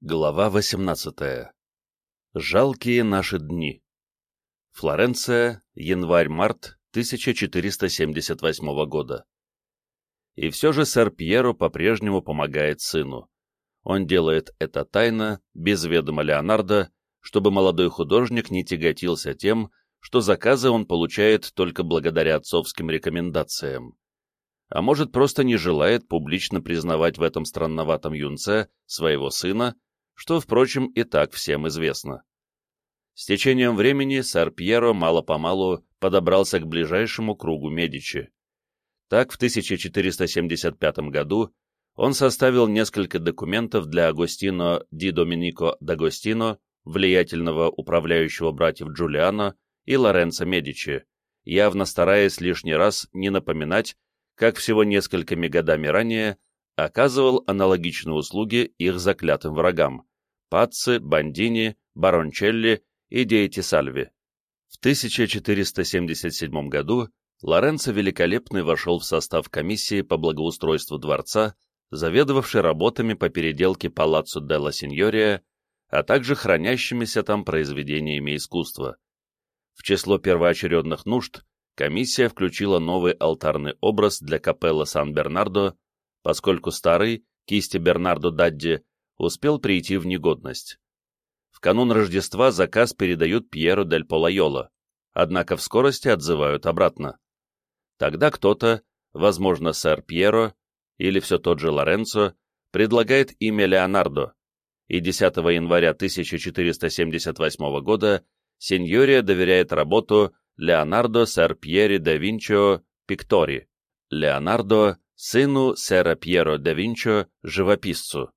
Глава 18. Жалкие наши дни. Флоренция, январь-март 1478 года. И все же сэр Пьеро по-прежнему помогает сыну. Он делает это тайно, без ведома Леонардо, чтобы молодой художник не тяготился тем, что заказы он получает только благодаря отцовским рекомендациям. А может, просто не желает публично признавать в этом странноватом юнце своего сына, что, впрочем, и так всем известно. С течением времени сэр Пьеро мало-помалу подобрался к ближайшему кругу Медичи. Так, в 1475 году он составил несколько документов для Агостино ди Доминико д'Агостино, влиятельного управляющего братьев Джулиано и Лоренцо Медичи, явно стараясь лишний раз не напоминать, как всего несколькими годами ранее оказывал аналогичные услуги их заклятым врагам, Пацци, Бандини, Барончелли и Диэти Сальви. В 1477 году Лоренцо Великолепный вошел в состав комиссии по благоустройству дворца, заведовавшей работами по переделке Палаццо делла Синьория, а также хранящимися там произведениями искусства. В число первоочередных нужд комиссия включила новый алтарный образ для капелла Сан-Бернардо, поскольку старый, кисти Бернардо Дадди, успел прийти в негодность. В канун Рождества заказ передают Пьеру дель Полайоло, однако в скорости отзывают обратно. Тогда кто-то, возможно, сэр Пьеро или все тот же Лоренцо, предлагает имя Леонардо, и 10 января 1478 года сеньория доверяет работу Леонардо сэр Пьери да Винчо Пиктори, Леонардо сыну сэра Пьеро да Винчо, живописцу.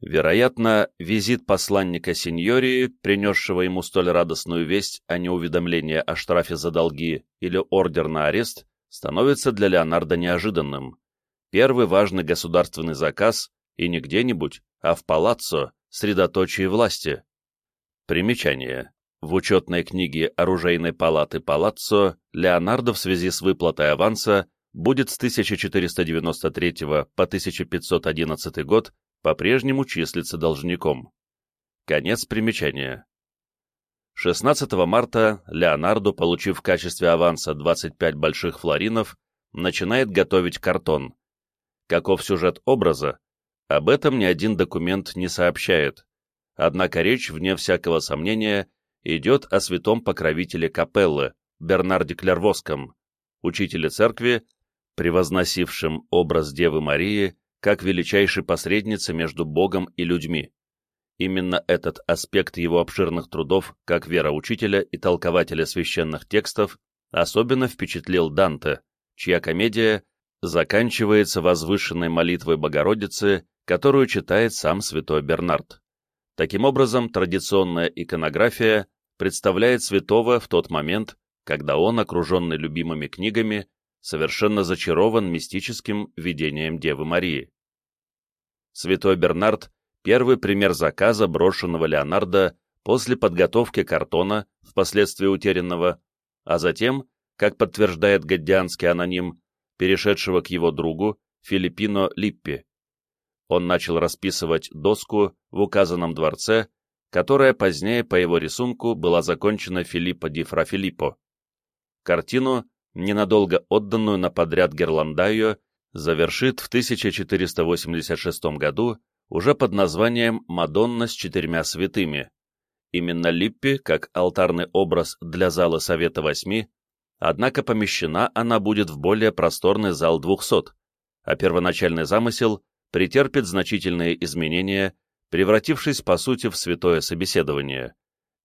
Вероятно, визит посланника сеньории, принесшего ему столь радостную весть о неуведомлении о штрафе за долги или ордер на арест, становится для Леонардо неожиданным. Первый важный государственный заказ, и не где-нибудь, а в палаццо, средоточии власти. Примечание. В учетной книге Оружейной палаты Палаццо Леонардо в связи с выплатой аванса будет с 1493 по 1511 год по-прежнему числится должником. Конец примечания. 16 марта Леонардо, получив в качестве аванса 25 больших флоринов, начинает готовить картон. Каков сюжет образа? Об этом ни один документ не сообщает. Однако речь, вне всякого сомнения, идет о святом покровителе капеллы, Бернарде Клервоском, учителе церкви, превозносившем образ Девы Марии как величайшей посредницы между Богом и людьми. Именно этот аспект его обширных трудов, как вероучителя и толкователя священных текстов, особенно впечатлил Данте, чья комедия заканчивается возвышенной молитвой Богородицы, которую читает сам святой Бернард. Таким образом, традиционная иконография представляет святого в тот момент, когда он, окруженный любимыми книгами, совершенно зачарован мистическим видением Девы Марии. Святой Бернард – первый пример заказа, брошенного Леонардо после подготовки картона, впоследствии утерянного, а затем, как подтверждает гаддианский аноним, перешедшего к его другу, Филиппино Липпи. Он начал расписывать доску в указанном дворце, которая позднее по его рисунку была закончена Филиппо ди Фра Филиппо. Картину ненадолго отданную на подряд Герландайо, завершит в 1486 году уже под названием «Мадонна с четырьмя святыми». Именно Липпи, как алтарный образ для зала Совета Восьми, однако помещена она будет в более просторный зал 200, а первоначальный замысел претерпит значительные изменения, превратившись по сути в святое собеседование.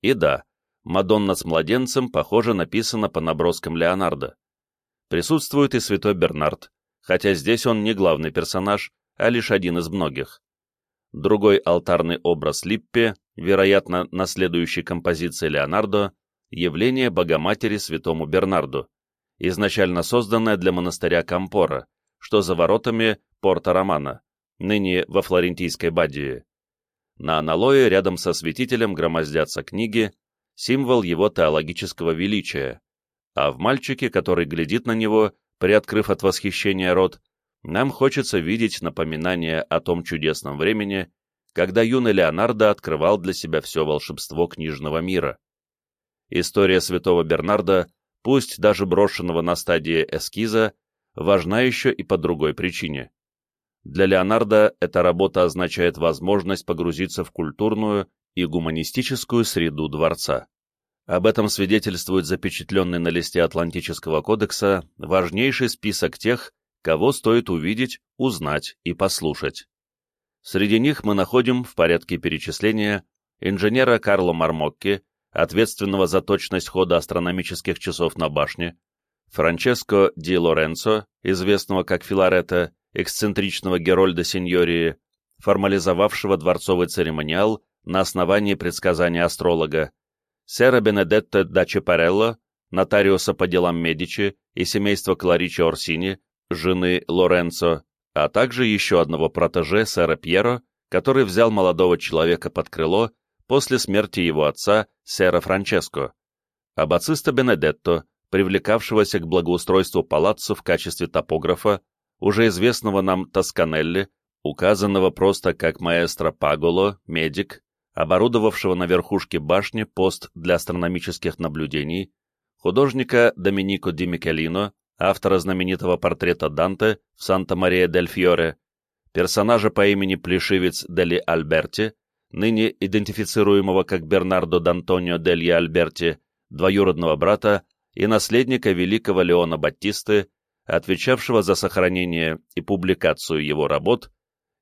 И да, Мадонна с младенцем, похоже, написана по наброскам Леонардо. Присутствует и святой Бернард, хотя здесь он не главный персонаж, а лишь один из многих. Другой алтарный образ Липпе, вероятно, на следующей композиции Леонардо, явление Богоматери святому Бернарду, изначально созданное для монастыря Кампора, что за воротами Порта Романа, ныне во флорентийской Бадии. На аналое рядом со святителем громоздятся книги, символ его теологического величия, а в мальчике, который глядит на него, приоткрыв от восхищения рот, нам хочется видеть напоминание о том чудесном времени, когда юный Леонардо открывал для себя все волшебство книжного мира. История святого Бернарда, пусть даже брошенного на стадии эскиза, важна еще и по другой причине. Для Леонардо эта работа означает возможность погрузиться в культурную и гуманистическую среду дворца. Об этом свидетельствует запечатленный на листе Атлантического кодекса важнейший список тех, кого стоит увидеть, узнать и послушать. Среди них мы находим в порядке перечисления инженера Карло Мармокки, ответственного за точность хода астрономических часов на башне, Франческо Ди Лоренцо, известного как Филарета, эксцентричного Герольда Синьории, формализовавшего дворцовый церемониал на основании предсказания астролога, сэра Бенедетто да Чепарелло, нотариуса по делам Медичи и семейства Кларичи Орсини, жены Лоренцо, а также еще одного протеже сэра Пьеро, который взял молодого человека под крыло после смерти его отца, сэра Франческо, аббациста Бенедетто, привлекавшегося к благоустройству палаццо в качестве топографа, уже известного нам Тосканелли, указанного просто как маэстро Паголо, медик, оборудовавшего на верхушке башни пост для астрономических наблюдений, художника Доминико Ди Микелино, автора знаменитого портрета Данте в Санта-Мария-дель-Фьоре, персонажа по имени Плешивец Дели Альберти, ныне идентифицируемого как Бернардо Д'Антонио Дельи Альберти, двоюродного брата и наследника великого Леона Баттисты, отвечавшего за сохранение и публикацию его работ,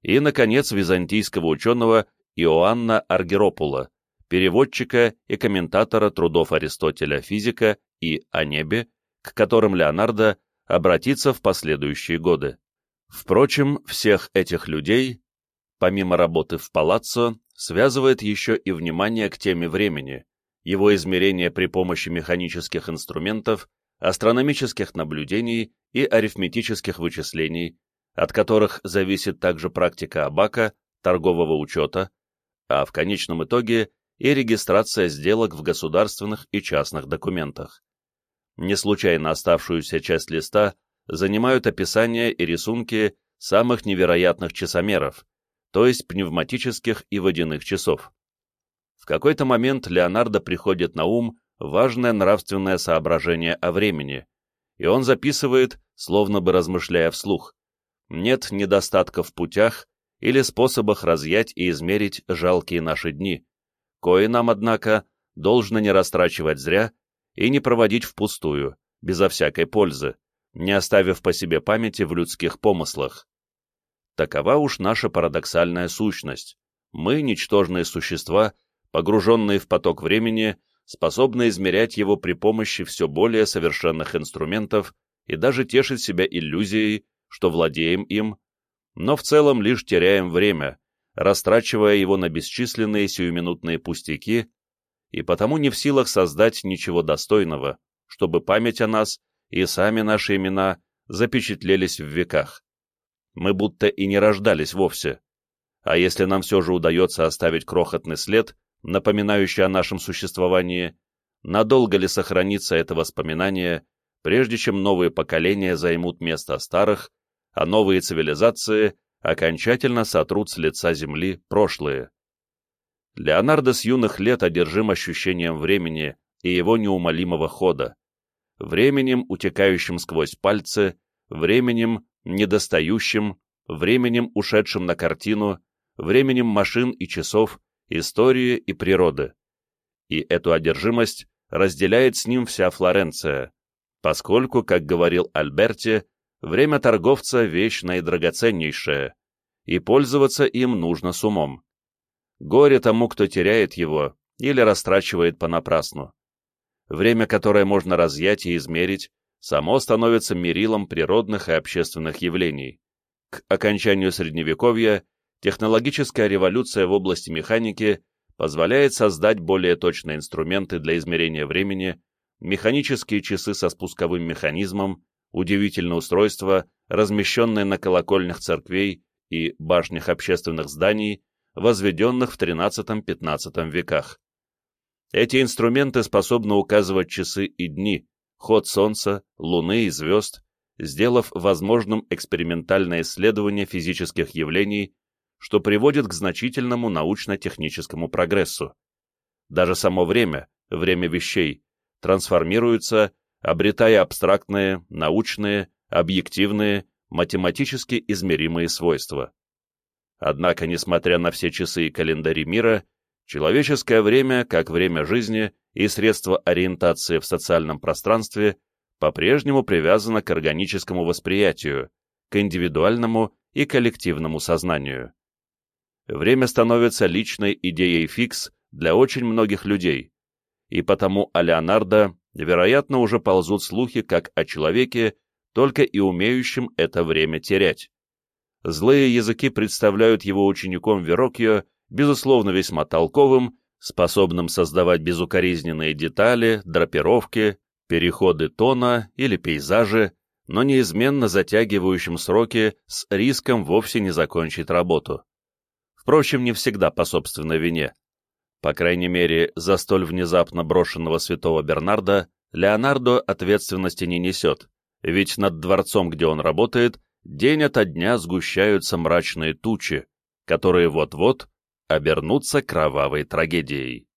и, наконец, византийского ученого Иоанна Аргеропула, переводчика и комментатора трудов Аристотеля «Физика» и «О небе», к которым Леонардо обратится в последующие годы. Впрочем, всех этих людей, помимо работы в палаццо, связывает еще и внимание к теме времени, его измерение при помощи механических инструментов, астрономических наблюдений и арифметических вычислений, от которых зависит также практика Абака, торгового учета, а в конечном итоге и регистрация сделок в государственных и частных документах. Не случайно оставшуюся часть листа занимают описания и рисунки самых невероятных часомеров, то есть пневматических и водяных часов. В какой-то момент Леонардо приходит на ум важное нравственное соображение о времени, и он записывает, словно бы размышляя вслух, нет недостатка в путях или способах разъять и измерить жалкие наши дни, кои нам, однако, должно не растрачивать зря и не проводить впустую, безо всякой пользы, не оставив по себе памяти в людских помыслах. Такова уж наша парадоксальная сущность. Мы, ничтожные существа, погруженные в поток времени, способны измерять его при помощи все более совершенных инструментов и даже тешить себя иллюзией, что владеем им, но в целом лишь теряем время, растрачивая его на бесчисленные сиюминутные пустяки, и потому не в силах создать ничего достойного, чтобы память о нас и сами наши имена запечатлелись в веках. Мы будто и не рождались вовсе. А если нам все же удается оставить крохотный след, напоминающий о нашем существовании, надолго ли сохранится это воспоминание, прежде чем новые поколения займут место старых, а новые цивилизации окончательно сотрут с лица Земли прошлые. Леонардо с юных лет одержим ощущением времени и его неумолимого хода, временем, утекающим сквозь пальцы, временем, недостающим, временем, ушедшим на картину, временем машин и часов, истории и природы. И эту одержимость разделяет с ним вся Флоренция, поскольку, как говорил Альберти, время торговца — вещь наидрагоценнейшая, и пользоваться им нужно с умом. Горе тому, кто теряет его или растрачивает понапрасну. Время, которое можно разъять и измерить, само становится мерилом природных и общественных явлений. К окончанию Средневековья технологическая революция в области механики позволяет создать более точные инструменты для измерения времени, механические часы со спусковым механизмом, удивительное устройство, размещенное на колокольнях церквей и башнях общественных зданий, возведенных в XIII-XV веках. Эти инструменты способны указывать часы и дни, ход Солнца, Луны и звезд, сделав возможным экспериментальное исследование физических явлений, что приводит к значительному научно-техническому прогрессу. Даже само время, время вещей, трансформируется, обретая абстрактные, научные, объективные, математически измеримые свойства. Однако, несмотря на все часы и календари мира, человеческое время, как время жизни и средство ориентации в социальном пространстве, по-прежнему привязано к органическому восприятию, к индивидуальному и коллективному сознанию. Время становится личной идеей фикс для очень многих людей, и потому о вероятно, уже ползут слухи как о человеке, только и умеющем это время терять. Злые языки представляют его учеником Верокио, безусловно, весьма толковым, способным создавать безукоризненные детали, драпировки, переходы тона или пейзажи, но неизменно затягивающим сроки с риском вовсе не закончить работу. Впрочем, не всегда по собственной вине. По крайней мере, за столь внезапно брошенного святого Бернарда Леонардо ответственности не несет, ведь над дворцом, где он работает, день ото дня сгущаются мрачные тучи, которые вот-вот обернутся кровавой трагедией.